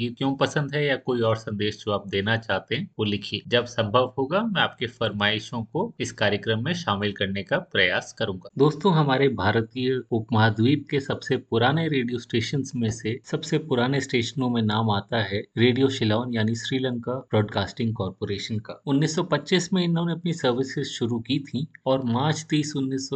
गीत क्यों पसंद है या कोई और संदेश जो आप देना चाहते हैं, वो लिखिए। जब संभव होगा, मैं आपके फरमाइशों को इस कार्यक्रम में शामिल करने का प्रयास करूँगा। दोस्तों, हमारे भारतीय उपमहाद्वीप के सबसे पुराने रेडियो स्टेशन में से सबसे पुराने स्टेशनों में नाम आता है रेडियो शिलोन यानी श्रीलंका ब्रॉडकास्टिंग कॉरपोरेशन का। 1925 में इन्होंने अपनी सर्विसेज़ शुरू की थी और मार्च तीस, उन्नीस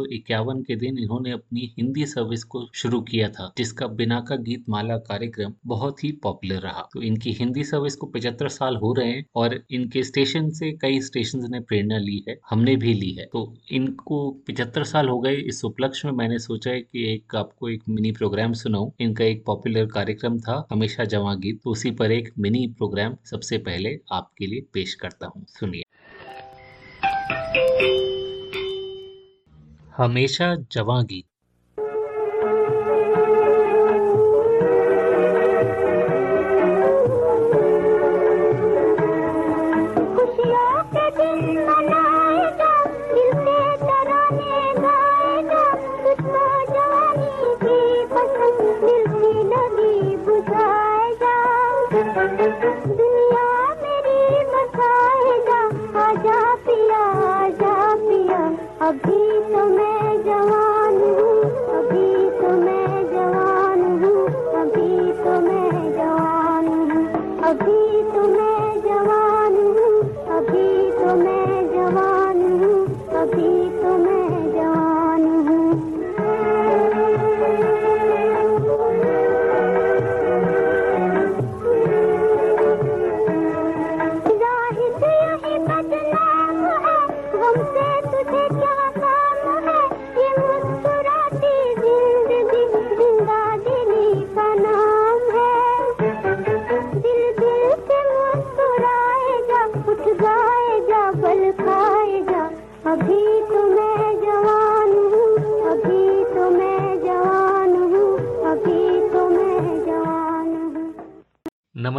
के दिन इन्होंने अपनी हिंदी सर्विस को शुरू किया था, जिसका बिना का गीत माला कार्यक्रम बहुत ही पॉपुलर रहा। तो इनकी हिंदी सर्विस को पिछहत्तर साल हो रहे हैं और इनके स्टेशन से कई स्टेशन ने प्रेरणा ली है, हमने भी ली है। तो इनको पिछहत्तर साल हो गए, इस उपलक्ष्य में मैंने सोचा है कि एक आपको एक मिनी प्रोग्राम सुनाऊं। इनका एक पॉपुलर कार्यक्रम था, हमेशा जमा गीत। तो उसी पर एक मिनी प्रोग्राम सबसे पहले आपके लिए पेश करता हूँ। सुनिए। हमेशा जवा गीत। agree.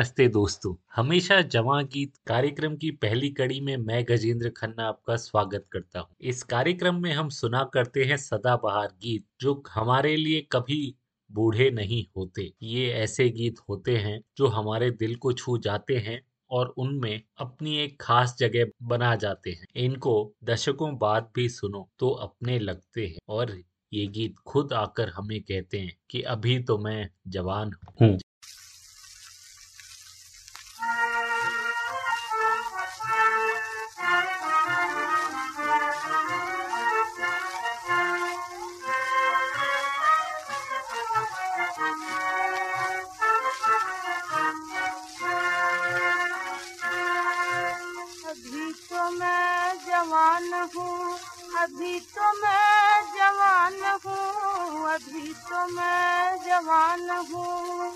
नमस्ते दोस्तों। हमेशा जवा गीत कार्यक्रम की पहली कड़ी में मैं गजेंद्र खन्ना आपका स्वागत करता हूँ। इस कार्यक्रम में हम सुना करते हैं सदाबहार गीत, जो हमारे लिए कभी बूढ़े नहीं होते। ये ऐसे गीत होते हैं, जो हमारे दिल को छू जाते हैं और उनमें अपनी एक खास जगह बना जाते हैं। इनको दशकों बाद भी सुनो तो अपने लगते हैं। और ये गीत खुद आकर हमें कहते हैं कि अभी तो मैं जवान हूँ। अभी तो मैं जवान हूँ, अभी तो मैं जवान हूँ।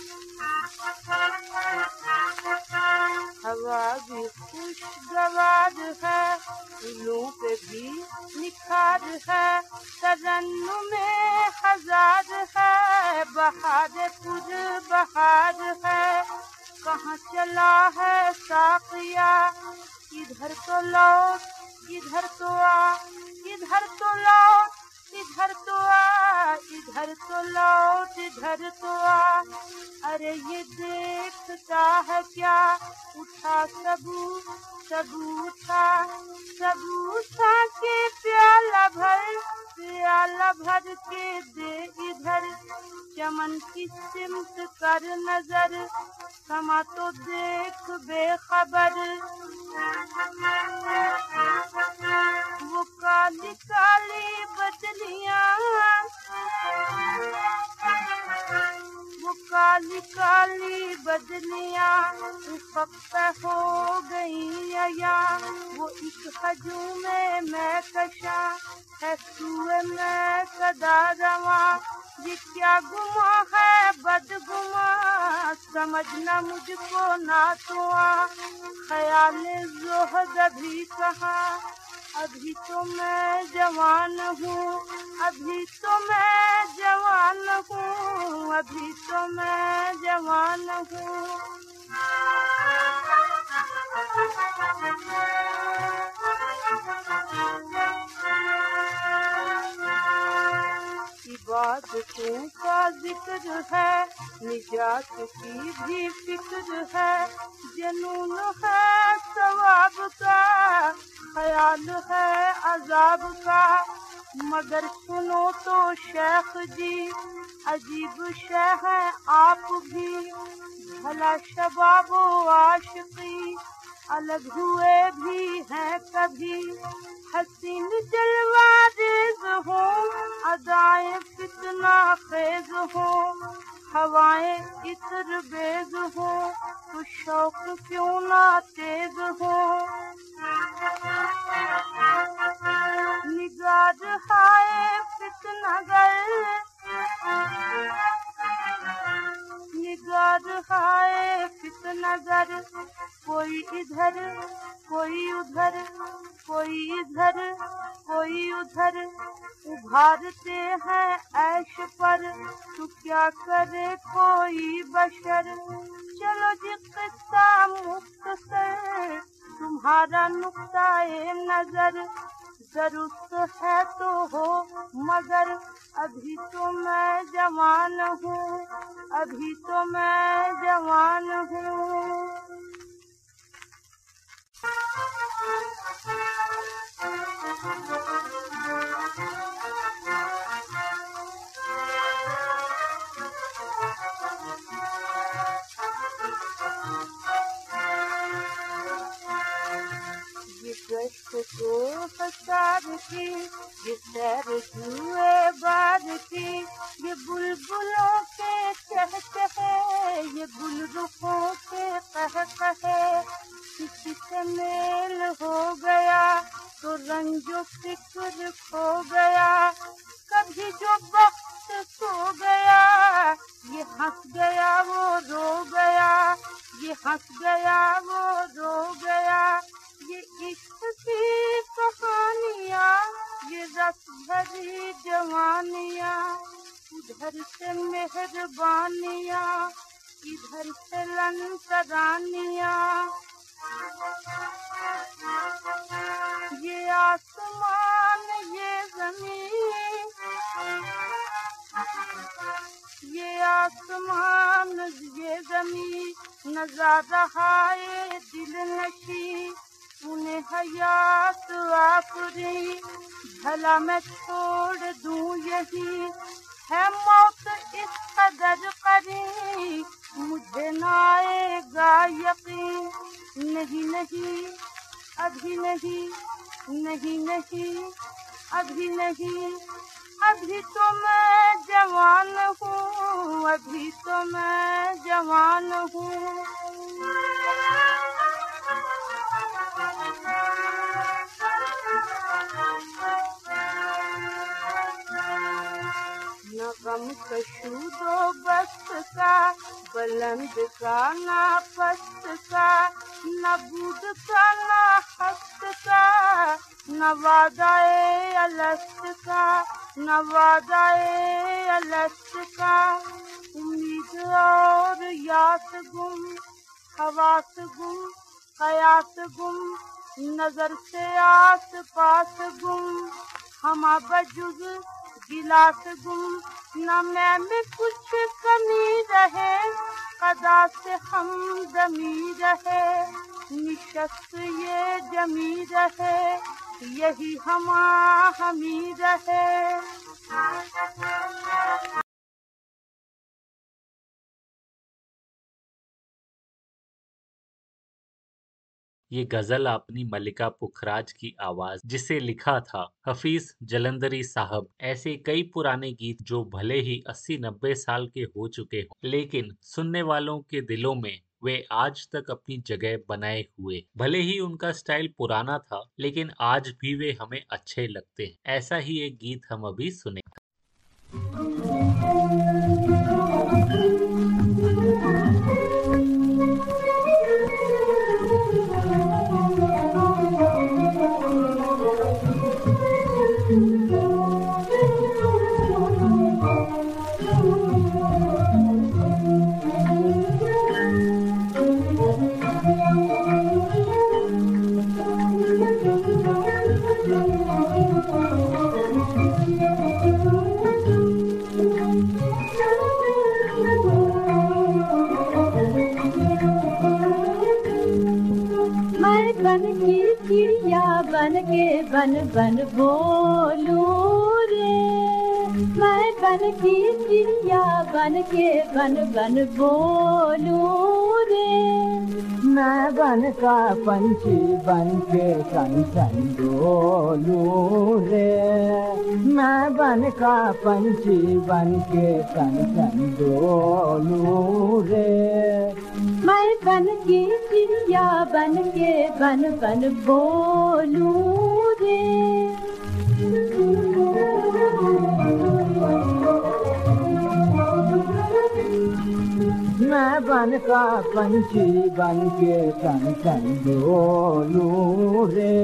हवा भी खुशगवार है, फूलों पे भी निखार है तरन्नु में हज़ार है, बहार पुर बहार है। कहाँ चला है साकिया इधर तो लौट इधर तो आ, इधर तो लौट, इधर तो आ, इधर तो लौट, इधर तो आ। अरे ये देखता है क्या? उठा सबू सबू उठा सबू सिमत कर नज़र समा तो देख बेखबर। वो काली काली बदलियाँ। काली काली बदलियाँ फक्त हो गई या वो एक हजूम में मैं कशा। है सुए मैं सदा रवा। ये क्या गुमा है बदगुमा? समझना मुझको ना तो आ ख्याल जोहद अभी कहा? अभी तो मैं जवान हूँ, अभी तो मैं जवान हूँ, अभी तो मैं जवान हूँ। इबादतों का ज़िक्र है? निजात की भी फ़िक्र है। जनून है, सवाब का। ख्याल है, अजाब का। मगर सुनो तो शेख जी, अजीब शह है आप भी। भला शबाब आशिकी अलग हुए भी हैं कभी। हसीन जलवारेज हो, अदाए कितना खेज हो। हवाएँ इतर बेज हो तो शौक क्यों ना तेज हो। निगार हाय फितनगर निगार हाय फितनगर कोई इधर, कोई उधर, कोई इधर, कोई उधर। उभारते हैं ऐश पर, तू क्या करे कोई बशर? चलो जी किस्सा से तुम्हारा नुक्ता नज़र। ज़रूरत है तो हो मगर। अभी तो मैं जवान हूँ अभी तो मैं जवान हूँ। मेल हो गया तो रंजो फ़िक्र खो गया। कभी जो जमीन नजारा है दिल नशी उन्हें हयात आखरी भला मैं छोड़ दूं यही है मौत इस कदर करी मुझे ना आएगा यकीन नहीं नहीं अभी नहीं नहीं नहीं अभी नहीं अभी तो मैं जवान हूँ अभी तो मैं जवान हूँ। न गम कशूदो बस्त का, बुलंद का ना पस्त का न बूद का ना हस्त का न वादाए अलस्त का न वादाए अलस्त का। उम्मीद और यास गुम हवास गुम, हयात गुम, नज़र से आस पास गुम। हमा बजुग गिलास गुम न मैं में कुछ कमी रहे। कदा से हम जमी रहे, निशस्त ये जमी रहे, यही हमा हमी रहे। ये गज़ल अपनी मल्लिका पुखराज की आवाज़ जिसे लिखा था, हफीज जलंधरी साहब। ऐसे कई पुराने गीत जो भले ही 80-90 साल के हो चुके हों, लेकिन सुनने वालों के दिलों में वे आज तक अपनी जगह बनाए हुए। भले ही उनका स्टाइल पुराना था, लेकिन आज भी वे हमें अच्छे लगते हैं। ऐसा ही एक गीत हम अभी सुने। बन बन बोलू रे। मैं बन की चिड़िया बन के बन बन बोलू रे। मैं बन का पंछी बन के सन सन डोलू रे। मैं बन का पंछी बन के सन सन डोलू रे। मैं बन की चिड़िया बन के बन बन बोलू रे। मैं बन का पंछी बन के सन सन डोलू रे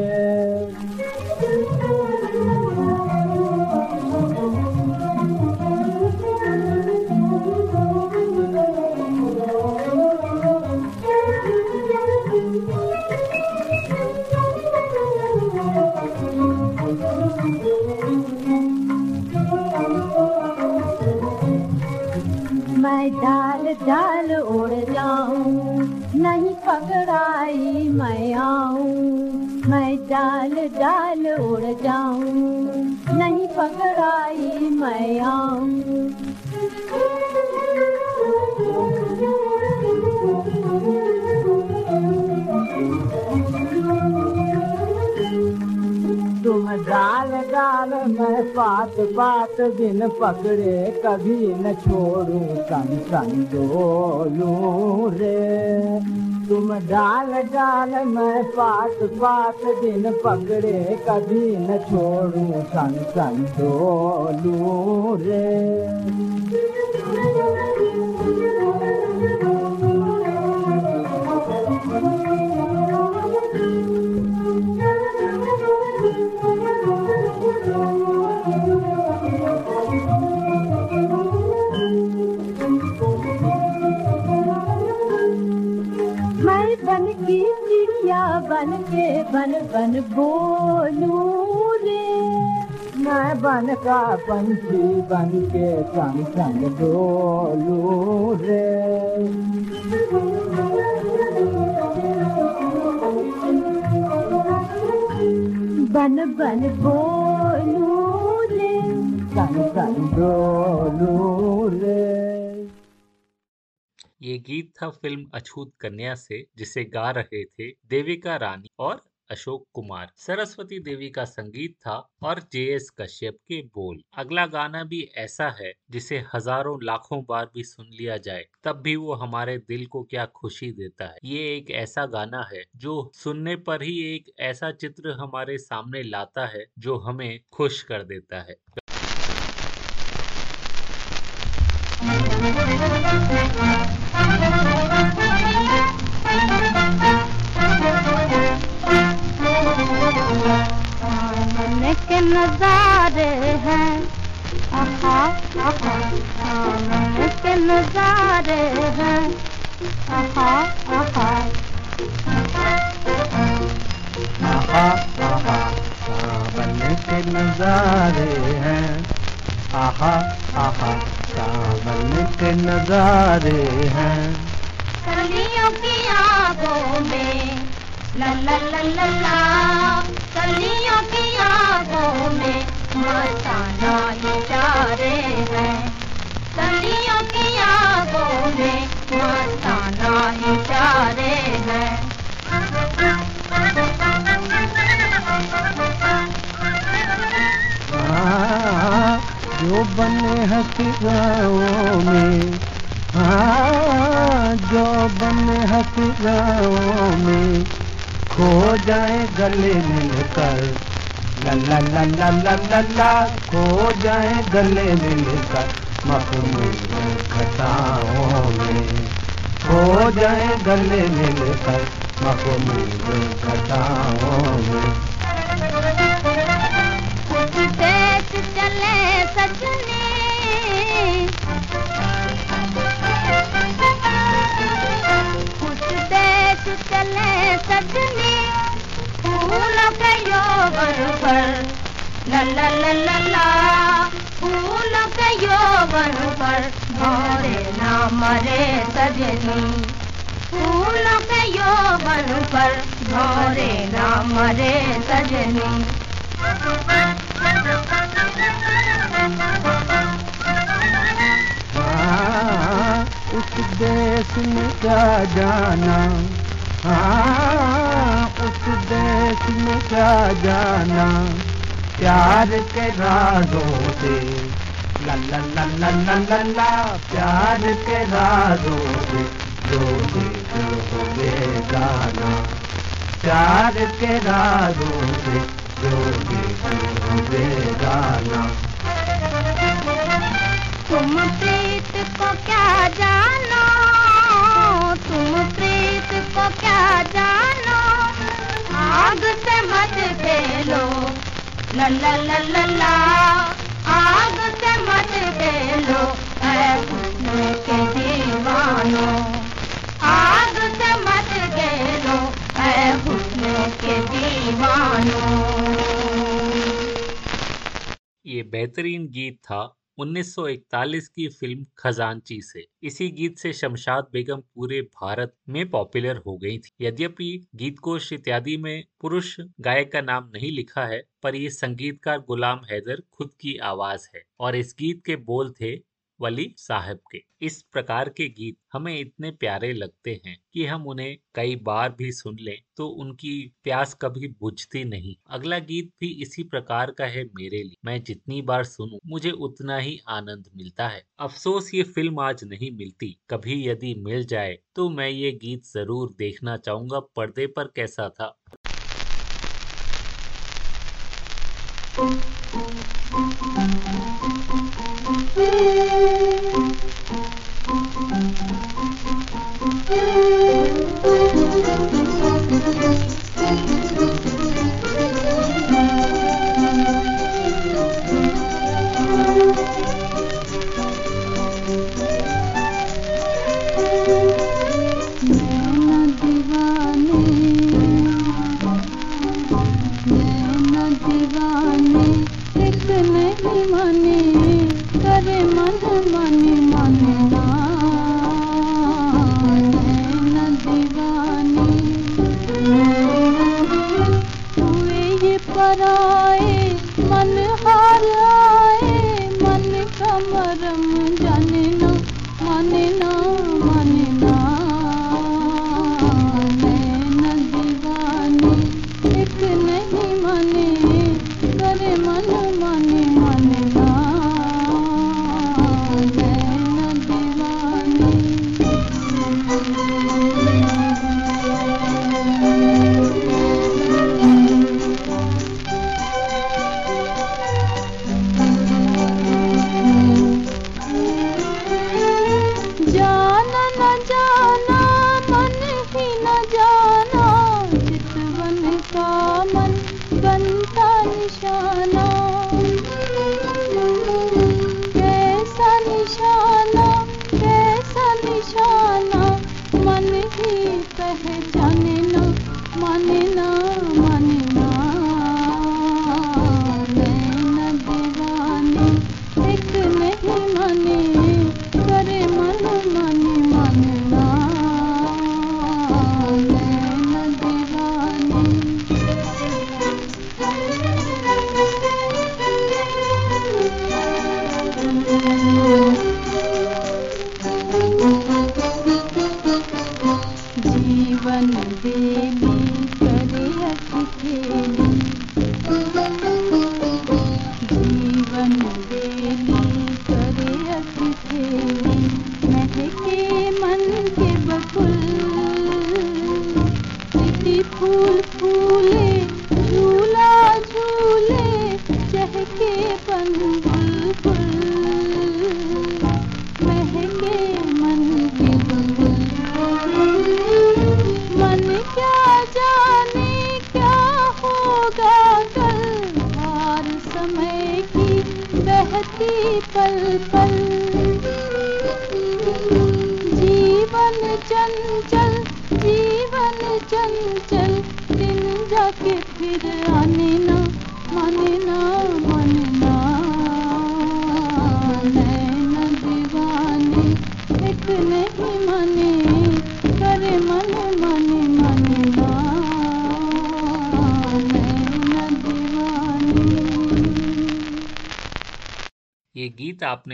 मैं डाल डाल उड़ जाऊँ। नहीं पकड़ाई मैं आऊँ। मैं डाल डाल उड़ जाऊँ। नहीं पकड़ाई मैं आऊँ। तुम डाल मैं पात पकड़े कभी न छोड़ू सन सन डोलू रे। तुम डाल डाल मैं पात पात दिन पकड़े कभी न छोड़ू सन सन डोलू रे बन के बन बन बोलू रे। मैं बन का पंछी बन के संग संग डोलू रे। बन बन बोलू रे। संग संग डोलू रे। ये गीत था फ़िल्म अछूत कन्या से, जिसे गा रहे थे देविका रानी और अशोक कुमार। सरस्वती देवी का संगीत था और जे एस कश्यप के बोल। अगला गाना भी ऐसा है, जिसे हज़ारों लाखों बार भी सुन लिया जाए, तब भी वो हमारे दिल को क्या खुशी देता है। ये एक ऐसा गाना है, जो सुनने पर ही एक ऐसा चित्र हमारे सामने लाता है, जो हमें खुश कर देता है। नजारे हैं। आहा के नजारे हैं। आहा आहा। आहा आहा सावन के नजारे हैं। आहा आहा सावन के नजारे हैं। कलियों की आगों में ला ला ला ला ला। जो बने हसीराओं में हाँ जो बने हसीराओं में, खो जाए गले मिलकर, ला ला ला ला ला ला खो जाए गले मिलकर, मखमूल घटाओं में, खो जाए गले मिलकर, मखमूल घटाओं में। सजने। कुछ देश चले सजने। फूलों के यौवन पर। ला ला ला ला फूलों के यौवन पर भोरे ना मरे सजनी। फूलों के यौवन पर भोरे ना मरे सजनी। हाँ, उस देश में क्या जाना? हाँ उस देश में क्या जाना? प्यार के राजों से ला ला ला ला ला ला प्यार के राजों से जो देश हो बेगाना प्यार के राजों से जो देश हो बेगाना तुम प्रीत को क्या जानो? तुम प्रीत को क्या जानो? आग से मत खेलो ला ला ला आग से मत हुस्न के दीवानो। आग से मत हुस्न के दीवानो। ये बेहतरीन गीत था 1941 की फ़िल्म खजांची से। इसी गीत से शमशाद बेगम पूरे भारत में पॉपुलर हो गई थी। यद्यपि गीत को इत्यादि में पुरुष गायक का नाम नहीं लिखा है, पर ये संगीतकार गुलाम हैदर खुद की आवाज़ है और इस गीत के बोल थे वली साहब के। इस प्रकार के गीत हमें इतने प्यारे लगते हैं कि हम उन्हें कई बार भी सुन लें तो उनकी प्यास कभी बुझती नहीं। अगला गीत भी इसी प्रकार का है मेरे लिए। मैं जितनी बार सुनूं, मुझे उतना ही आनंद मिलता है। अफसोस, ये फ़िल्म आज नहीं मिलती। कभी यदि मिल जाए तो मैं ये गीत ज़रूर देखना चाहूँगा। पर्दे पर कैसा था? Thank you. मन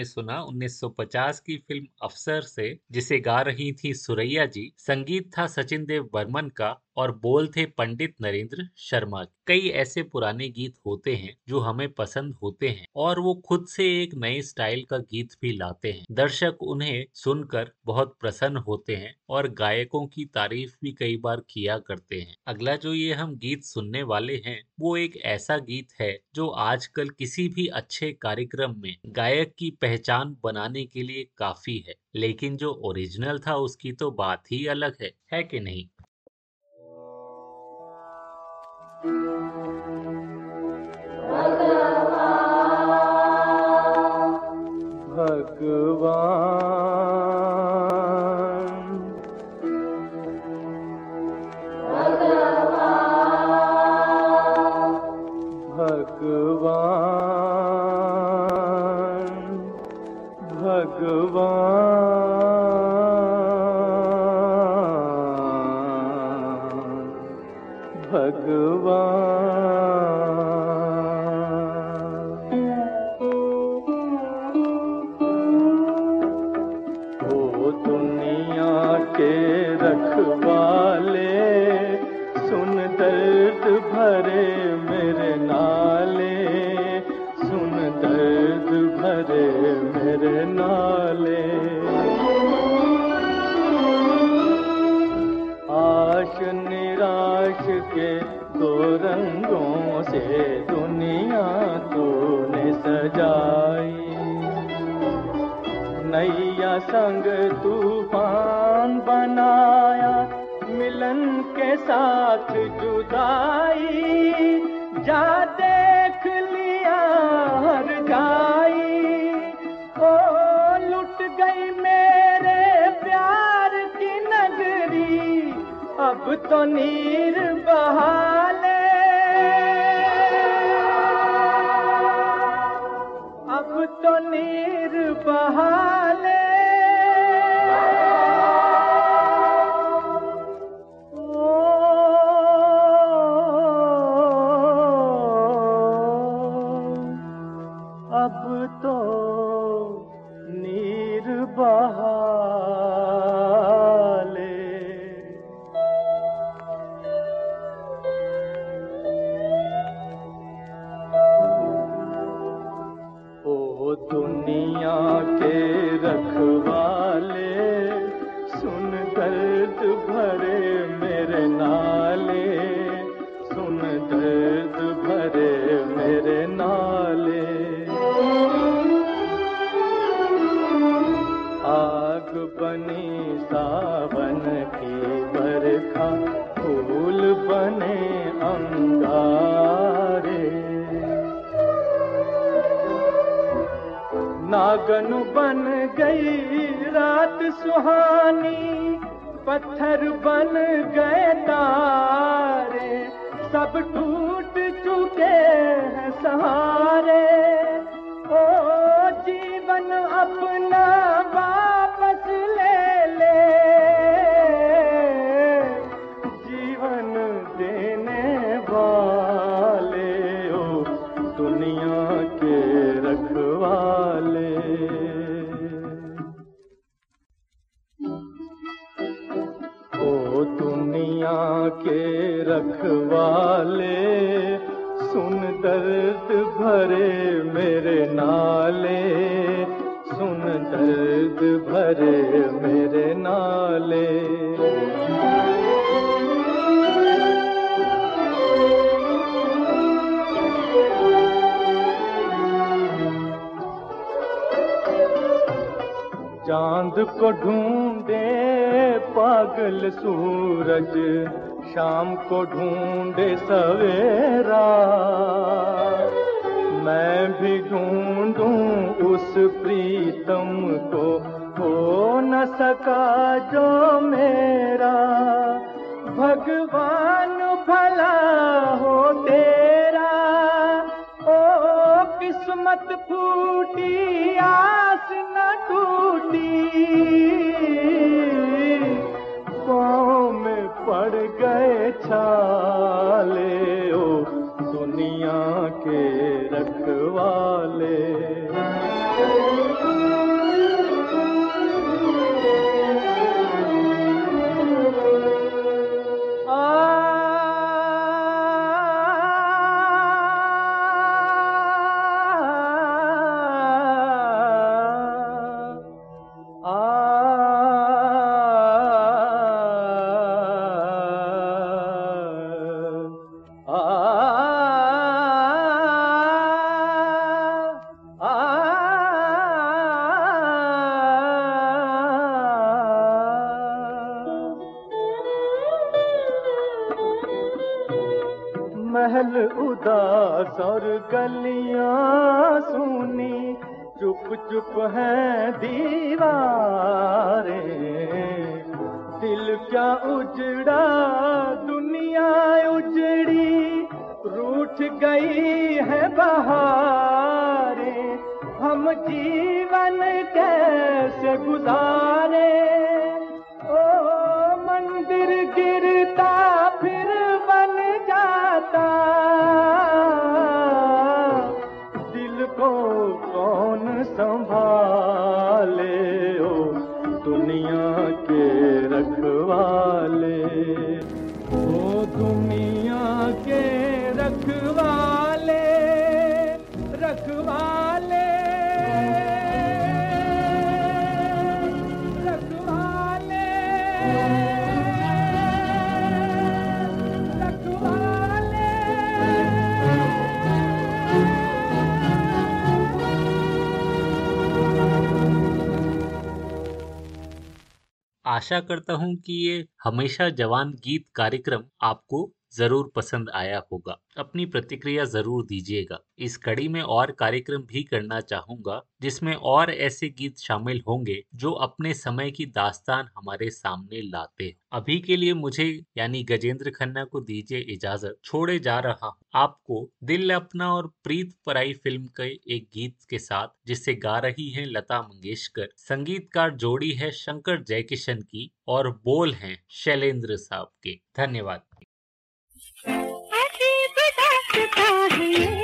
आपने सुना 1950 की फ़िल्म अफसर से, जिसे गा रही थी सुरैया जी, संगीत था सचिन देव बर्मन का और बोल थे पंडित नरेंद्र शर्मा कई ऐसे पुराने गीत होते हैं, जो हमें पसंद होते हैं, और वो खुद से एक नए स्टाइल का गीत भी लाते हैं। दर्शक उन्हें सुनकर बहुत प्रसन्न होते हैं और गायकों की तारीफ़ भी कई बार किया करते हैं। अगला जो ये हम गीत सुनने वाले हैं वो एक ऐसा गीत है जो आजकल किसी भी अच्छे कार्यक्रम में गायक की पहचान बनाने के लिए काफ़ी है। लेकिन जो ओरिजिनल था उसकी तो बात ही अलग है है कि नहीं? भगवान और गलियाँ सुनी, चुप चुप हैं दीवारें। दिल क्या उजड़ा, दुनिया उजड़ी, रूठ गई है बहारें। हम जीवन कैसे गुजारे? ओ, मंदिर गिरता फिर बन जाता आशा करता हूँ कि ये हमेशा जवान गीत कार्यक्रम आपको ज़रूर पसंद आया होगा। अपनी प्रतिक्रिया ज़रूर दीजिएगा। इस कड़ी में और कार्यक्रम भी करना चाहूँगा, जिसमें और ऐसे गीत शामिल होंगे, जो अपने समय की दास्तान हमारे सामने लाते हैं। अभी के लिए मुझे, यानी गजेंद्र खन्ना को दीजिए इजाज़त। छोड़े जा रहा आपको दिल अपना और प्रीत पराई फ़िल्म के एक गीत के साथ, जिसे गा रही हैं लता मंगेशकर। संगीतकार जोड़ी है शंकर जयकिशन की, और बोल हैं शैलेंद्र साहब के। धन्यवाद। दास्ता है।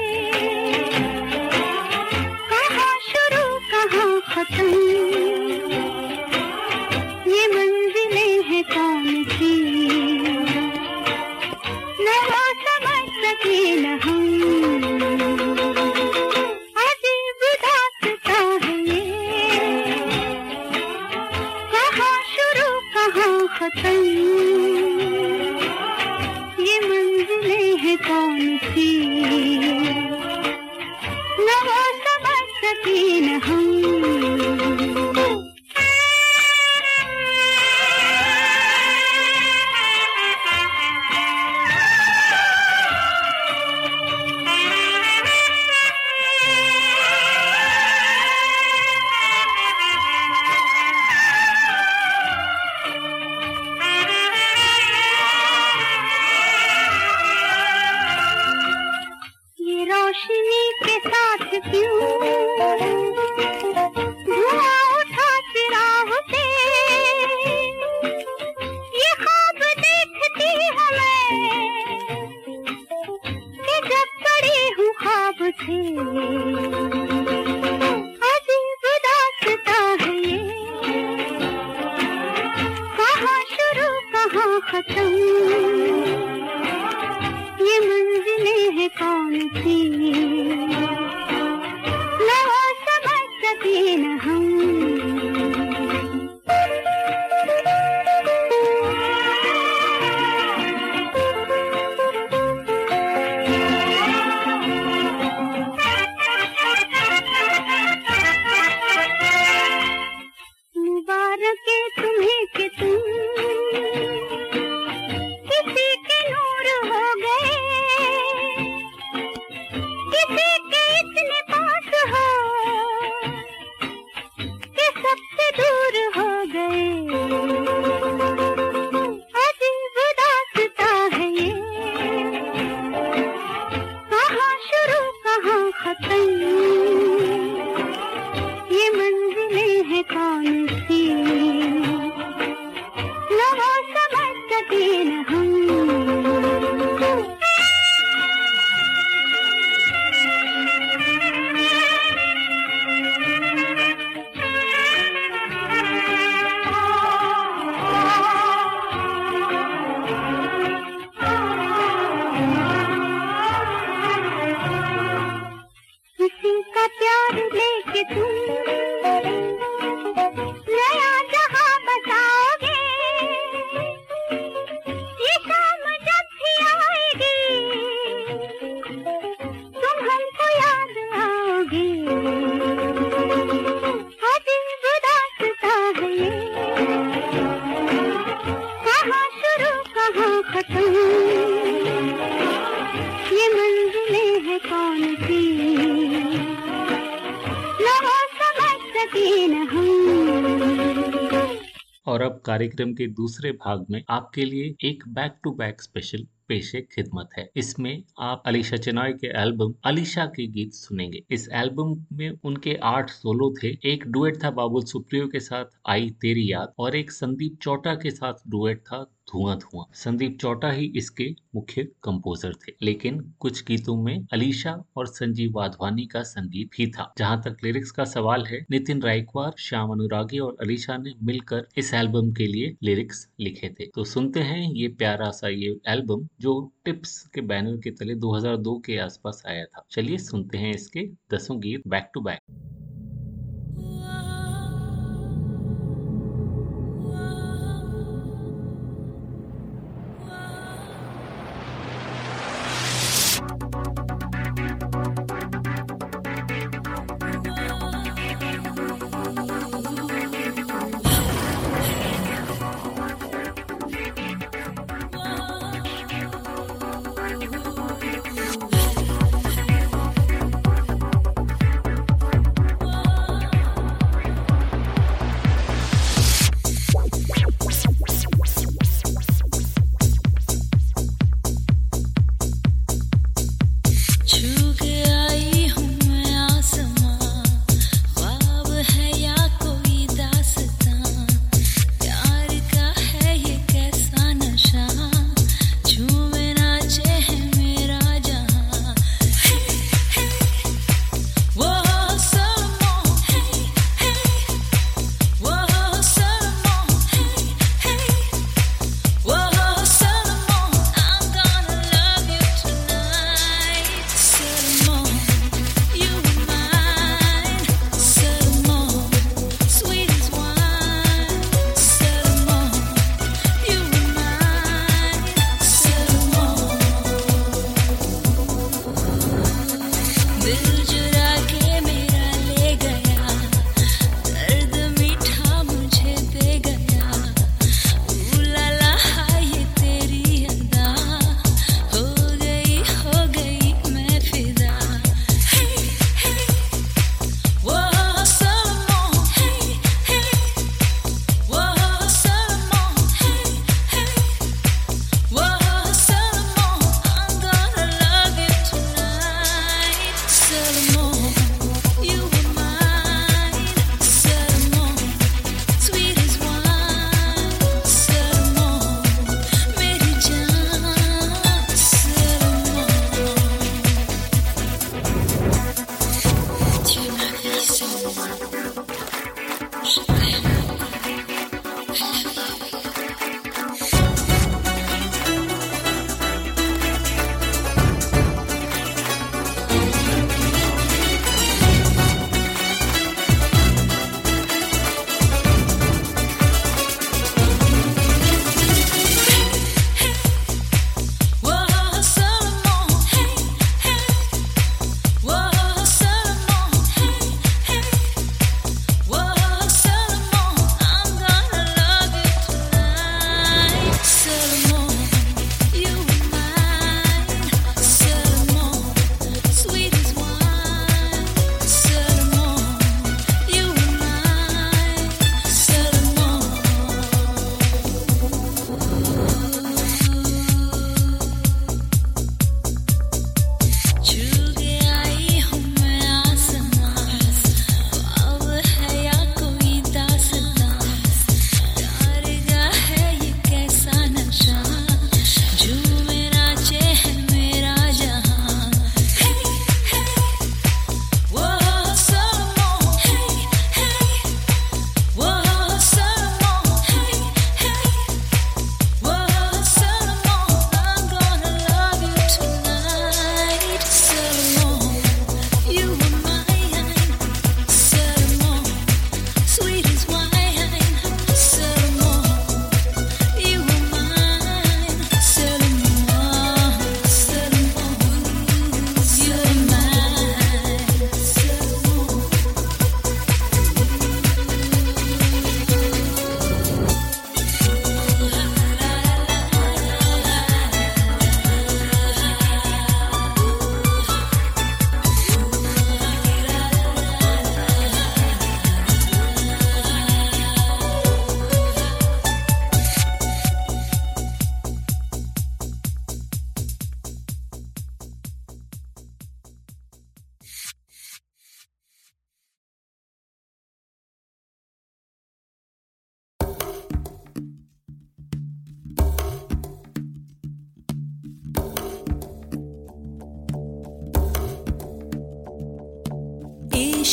कार्यक्रम के दूसरे भाग में आपके लिए एक बैक टू बैक स्पेशल पेशे खिदमत है। इसमें आप अलीशा चिनाय के एल्बम अलीशा के गीत सुनेंगे। इस एल्बम में उनके आठ सोलो थे। एक डुएट था बाबुल सुप्रियो के साथ, आई तेरी याद, और एक संदीप चौटा के साथ डुएट था धुआँ धुआँ। संदीप चौटा ही इसके मुख्य कंपोजर थे। लेकिन कुछ गीतों में अलीशा और संजीव वाधवानी का संगीत भी था। जहाँ तक लिरिक्स का सवाल है, नितिन रायकवार, श्याम अनुरागी और अलीशा ने मिलकर इस एल्बम के लिए लिरिक्स लिखे थे। तो सुनते हैं ये प्यारा सा ये एल्बम जो टिप्स के बैनर के तले 2002 के आसपास आया था। चलिए सुनते हैं इसके दसों गीत बैक टू बैक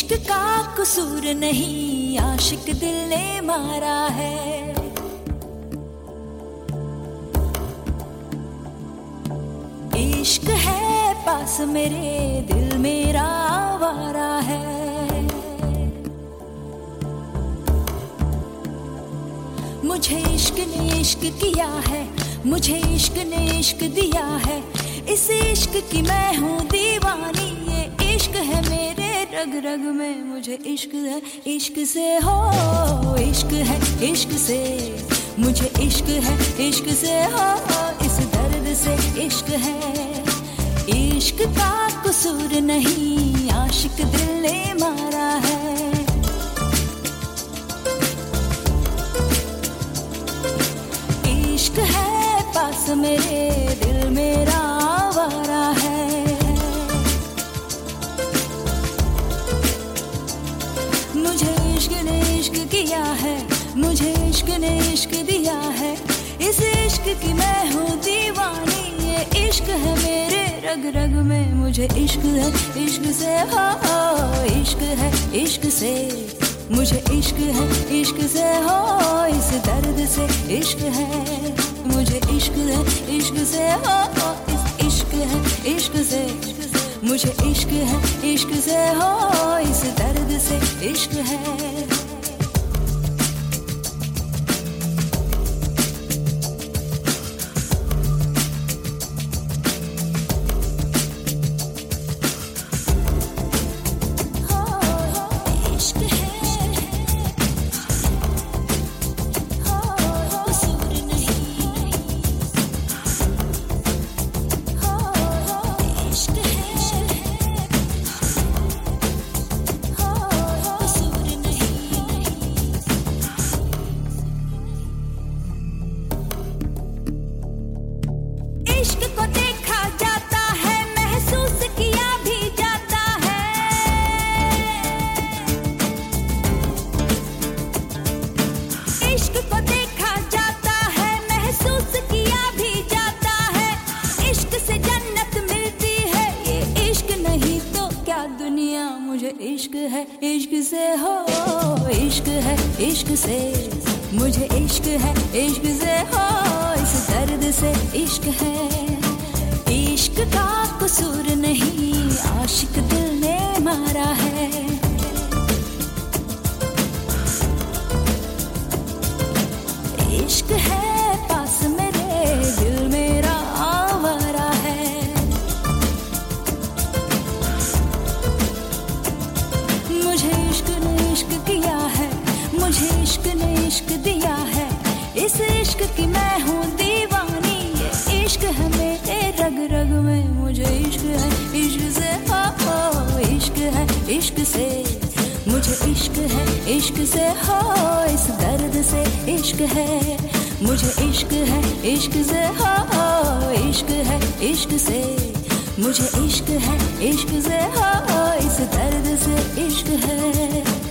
इश्क का कसूर नहीं, आशिक दिल ने मारा है। इश्क है पास मेरे, दिल मेरा आवारा है। मुझे इश्क ने इश्क किया है, मुझे इश्क ने इश्क दिया है। इस इश्क की मैं हूँ दीवानी, ये इश्क है मेरे। रग रग में मुझे इश्क है, इश्क से हो, इश्क है, इश्क से। मुझे इश्क है, इश्क से हो, इस दर्द से इश्क है। इश्क का कसूर नहीं, आशिक दिल ने मारा है। इश्क की मैं हूँ दीवानी, ये इश्क है मेरे रग रग में, मुझे इश्क है, इश्क से, हो इश्क है, इश्क से, मुझे इश्क है, इश्क से, हो, इस दर्द से इश्क है, मुझे इश्क है, इश्क से हो, इस इश्क है, इश्क से, मुझे इश्क है, इश्क से, हो, इस दर्द से इश्क है। इश्क से, मुझे इश्क है, इश्क से हो, इस दर्द से इश्क है। इश्क का कसूर नहीं इश्क है मुझे इश्क है इश्क से हो इश्क है इश्क से। मुझे इश्क है इश्क से हो इस दर्द से इश्क हो,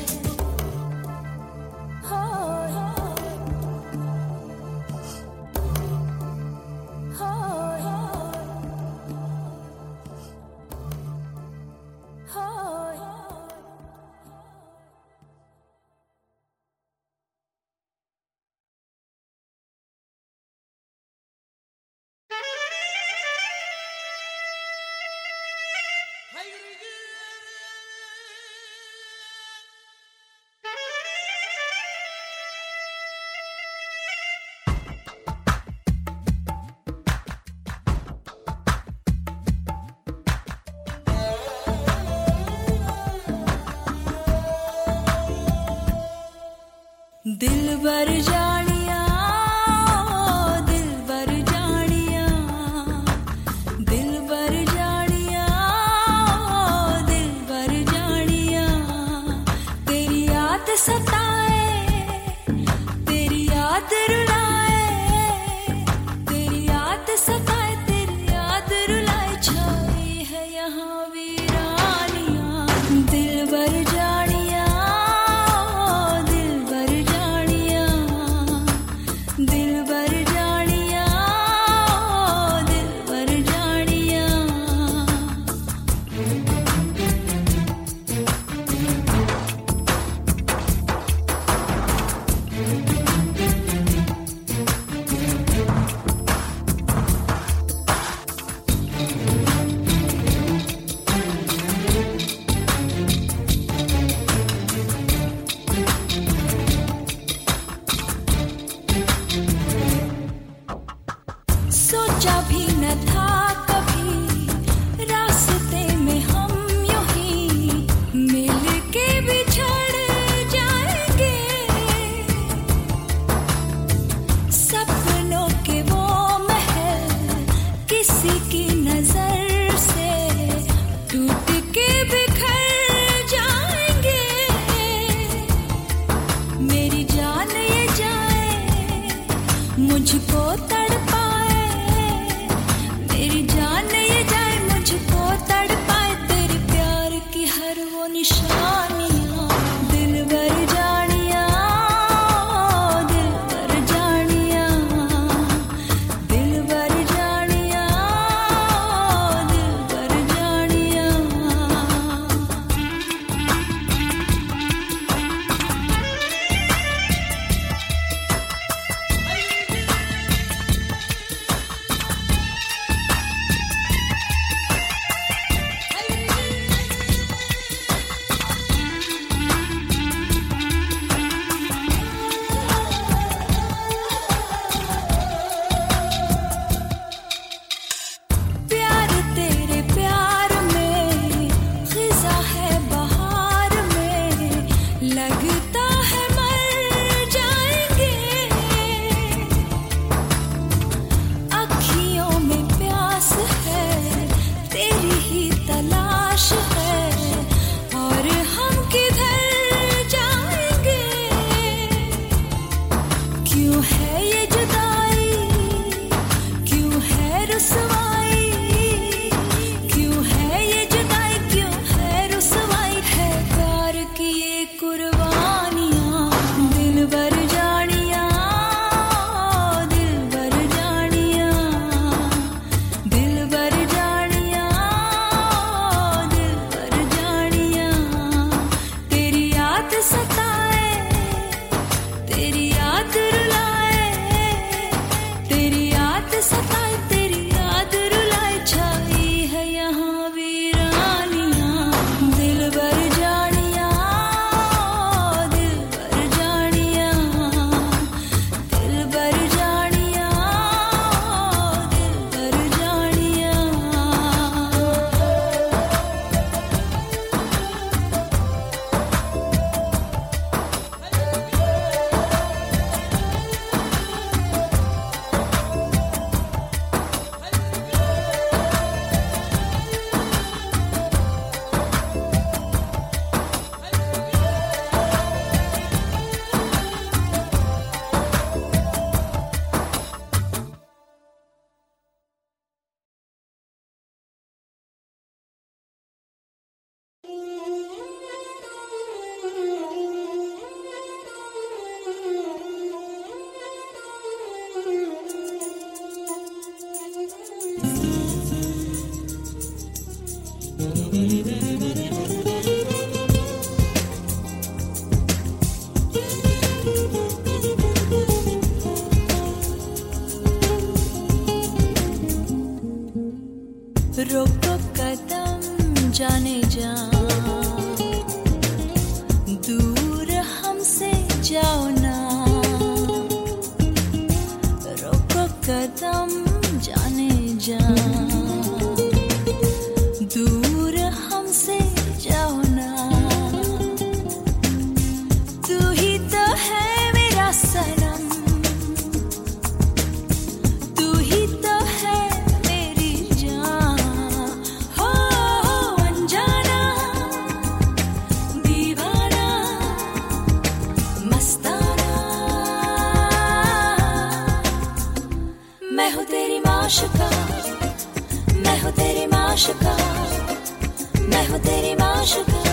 मैं हूँ तेरी माशुका। मैं हूँ तेरी माशुका। मैं हूँ तेरी माशुका।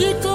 chico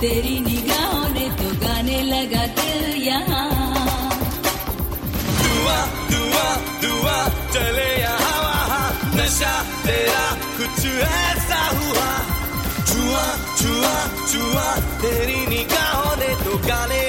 तेरी निगाहों ने तो गाने लगा दिल यहाँ। दुआ दुआ दुआ, चले यहाँ नशा तेरा कुछ ऐसा हुआ। छुआ छुआ छुआ, तेरी निगाहों ने तो गाने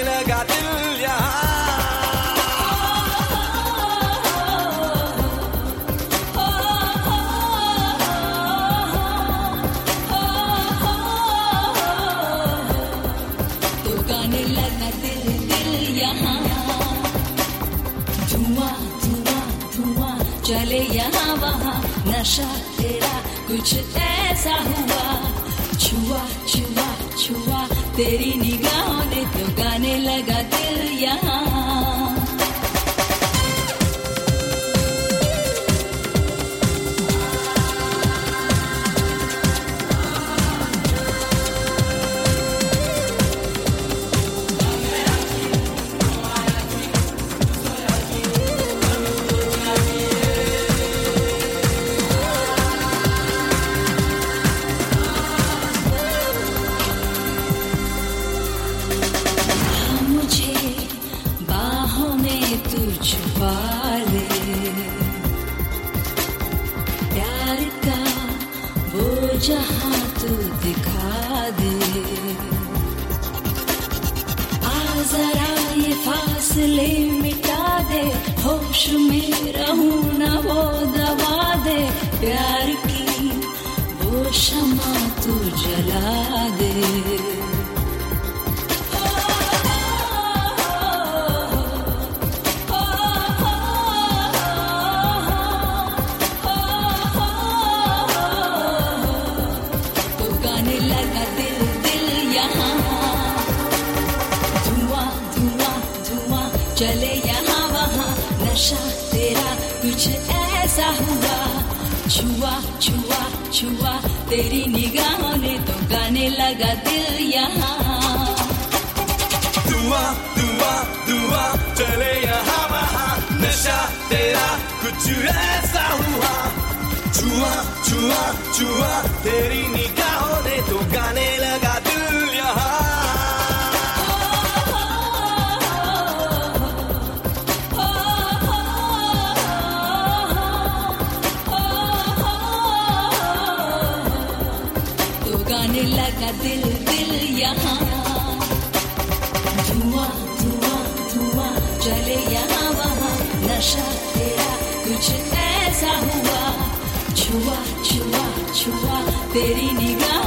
नशा तेरा कुछ ऐसा हुआ। छुआ छुआ छुआ, तेरी निगाहों ने तो गाने लगा दिल यहाँ। चले यहाँ वहाँ, नशा तेरा कुछ ऐसा हुआ। छुआ छुआ छुआ, तेरी निगाहों ने तो गाने लगा दिल यहाँ। दुआ दुआ दुआ, चले यहाँ वहाँ, नशा तेरा कुछ ऐसा हुआ। छुआ छुआ छुआ, तेरी निगाहों ने तो गाने का दिल दिल यहाँ। धुआँ धुआँ धुआँ, चले यहाँ वहाँ। नशा तेरा कुछ ऐसा हुआ। छुआ छुआ छुआ, तेरी निगाह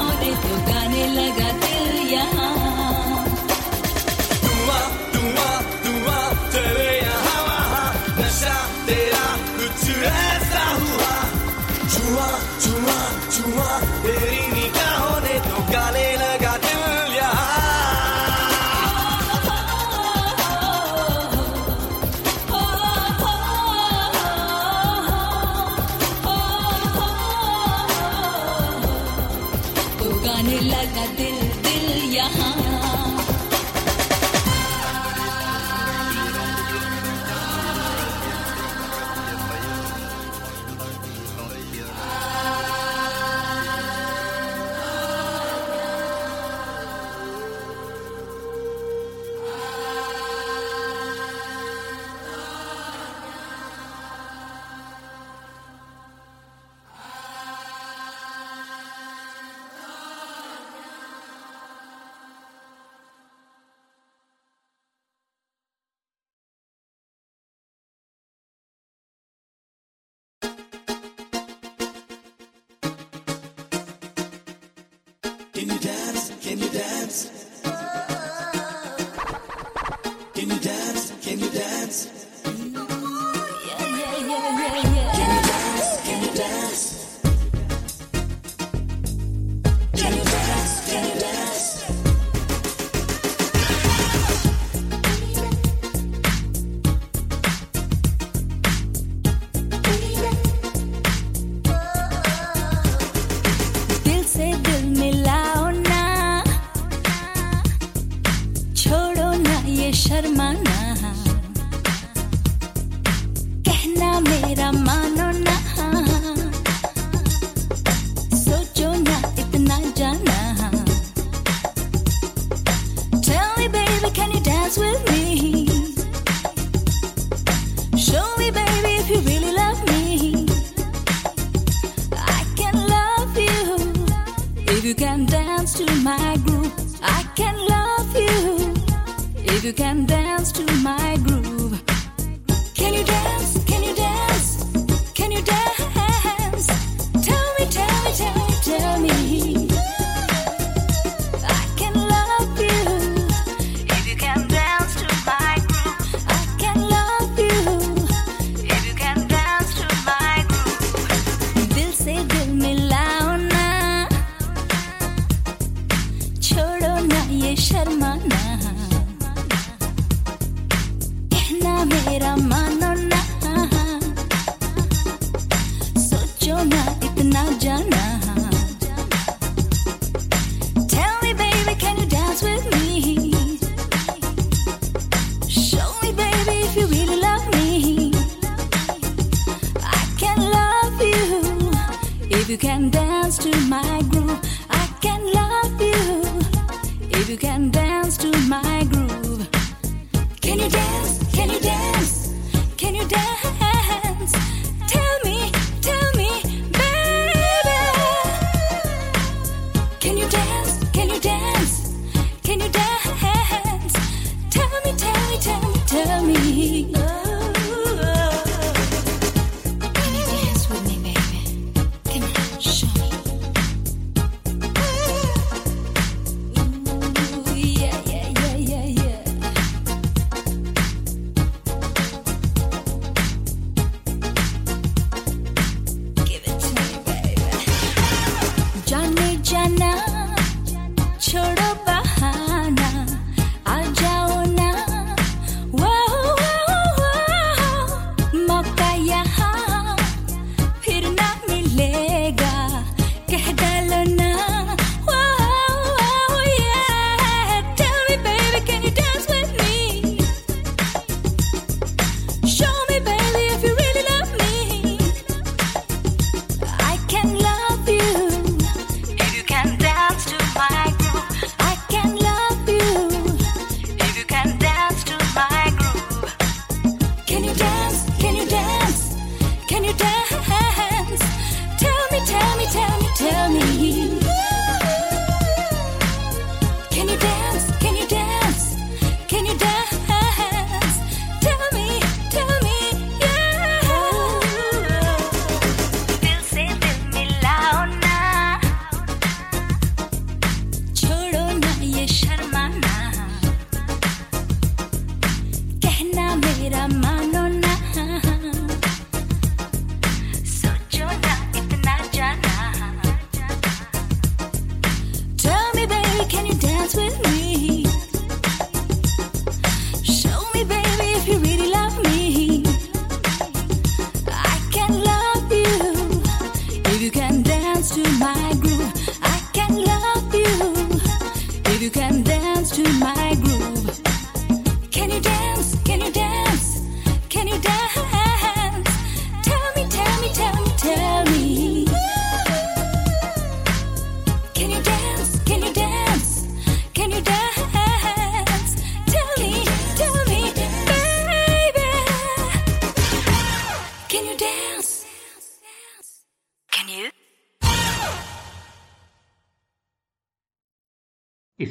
Up.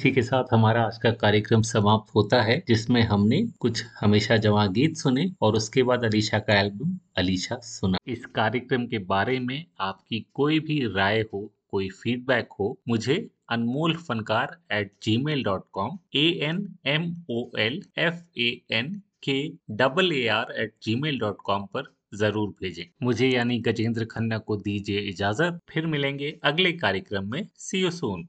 इसी के साथ हमारा आज का कार्यक्रम समाप्त होता है, जिसमें हमने कुछ हमेशा जवा गीत सुने और उसके बाद अलीशा का एल्बम अलीशा सुना। इस कार्यक्रम के बारे में आपकी कोई भी राय हो, कोई फीडबैक हो, मुझे Anmol Fankaar at Gmail dot com A N M O L F A N K double A R at Gmail dot com पर ज़रूर भेजें। मुझे यानी गजेंद्र खन्ना को दीजिए इजाज़त। फिर मिलेंगे अगले कार्यक्रम में। सी सून